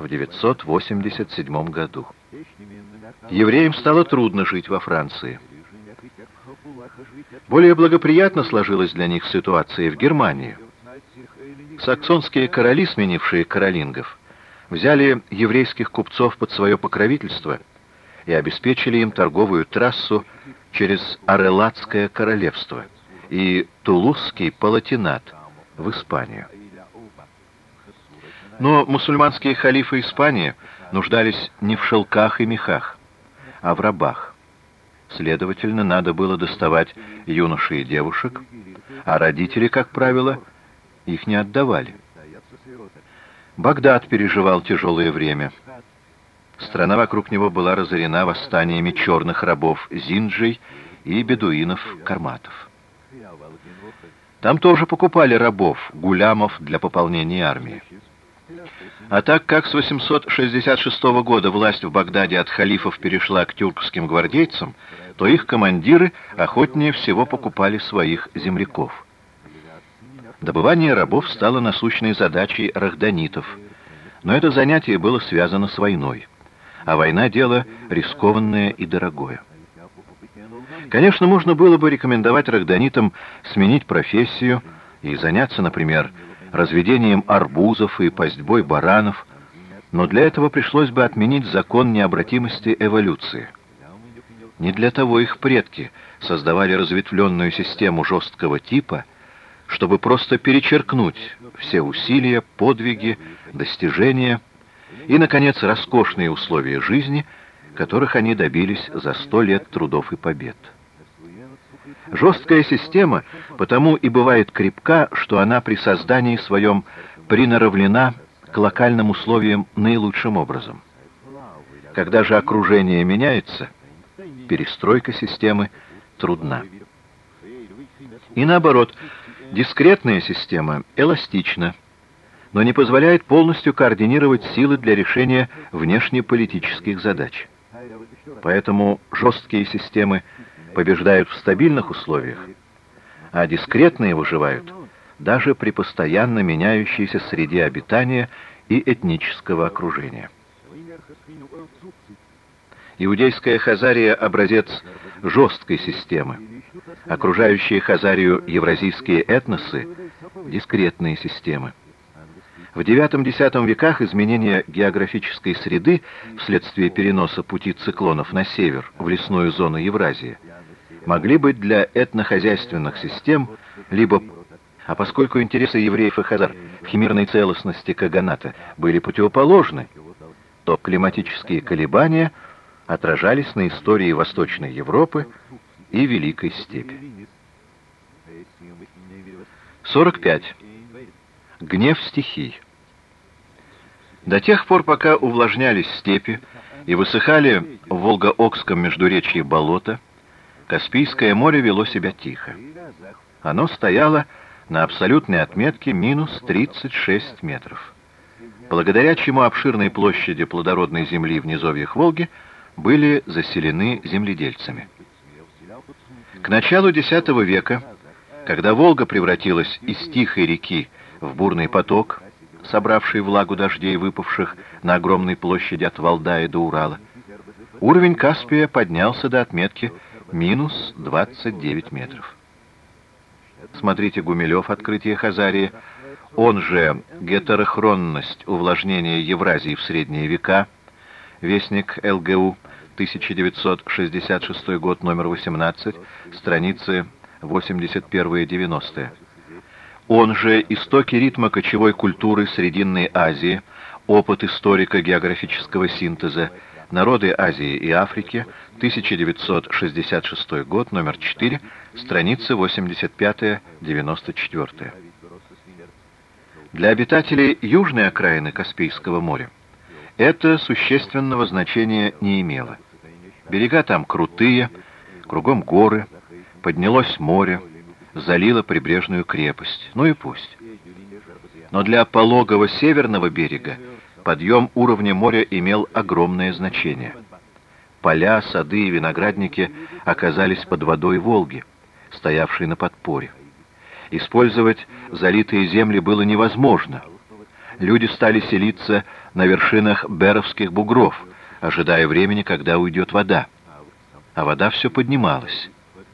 в 987 году. Евреям стало трудно жить во Франции. Более благоприятно сложилась для них ситуация в Германии. Саксонские короли, сменившие каролингов, взяли еврейских купцов под свое покровительство и обеспечили им торговую трассу через Арелатское королевство и Тулузский палатинат в Испанию. Но мусульманские халифы Испании нуждались не в шелках и мехах, а в рабах. Следовательно, надо было доставать юношей и девушек, а родители, как правило, их не отдавали. Багдад переживал тяжелое время. Страна вокруг него была разорена восстаниями черных рабов Зинджей и бедуинов-карматов. Там тоже покупали рабов, гулямов для пополнения армии. А так как с 866 года власть в Багдаде от халифов перешла к тюркским гвардейцам, то их командиры охотнее всего покупали своих земляков. Добывание рабов стало насущной задачей рахданитов, но это занятие было связано с войной, а война — дело рискованное и дорогое. Конечно, можно было бы рекомендовать рахданитам сменить профессию и заняться, например, разведением арбузов и пастьбой баранов, но для этого пришлось бы отменить закон необратимости эволюции. Не для того их предки создавали разветвленную систему жесткого типа, чтобы просто перечеркнуть все усилия, подвиги, достижения и, наконец, роскошные условия жизни, которых они добились за сто лет трудов и побед. Жесткая система потому и бывает крепка, что она при создании своем приноровлена к локальным условиям наилучшим образом. Когда же окружение меняется, перестройка системы трудна. И наоборот, дискретная система эластична, но не позволяет полностью координировать силы для решения внешнеполитических задач. Поэтому жесткие системы побеждают в стабильных условиях, а дискретные выживают даже при постоянно меняющейся среде обитания и этнического окружения. Иудейская Хазария – образец жесткой системы. Окружающие Хазарию евразийские этносы – дискретные системы. В IX-X веках изменение географической среды вследствие переноса пути циклонов на север, в лесную зону Евразии, могли быть для этнохозяйственных систем либо... А поскольку интересы евреев и хазар в химерной целостности Каганата были противоположны, то климатические колебания отражались на истории Восточной Европы и Великой Степи. 45. Гнев стихий. До тех пор, пока увлажнялись степи и высыхали в Волго-Окском междуречье болота, Каспийское море вело себя тихо. Оно стояло на абсолютной отметке минус 36 метров, благодаря чему обширные площади плодородной земли в низовьях Волги были заселены земледельцами. К началу X века, когда Волга превратилась из тихой реки в бурный поток, собравший влагу дождей, выпавших на огромной площади от Валдая до Урала, уровень Каспия поднялся до отметки минус 29 метров. Смотрите Гумилев «Открытие Хазарии», он же «Гетерохронность увлажнения Евразии в средние века», Вестник ЛГУ, 1966 год, номер 18, страницы 81-90. Он же «Истоки ритма кочевой культуры Срединной Азии», опыт историка географического синтеза, Народы Азии и Африки, 1966 год, номер 4, страницы 85-94. Для обитателей южной окраины Каспийского моря это существенного значения не имело. Берега там крутые, кругом горы, поднялось море, залило прибрежную крепость. Ну и пусть. Но для пологого северного берега подъем уровня моря имел огромное значение. Поля, сады и виноградники оказались под водой Волги, стоявшей на подпоре. Использовать залитые земли было невозможно. Люди стали селиться на вершинах Беровских бугров, ожидая времени, когда уйдет вода. А вода все поднималась.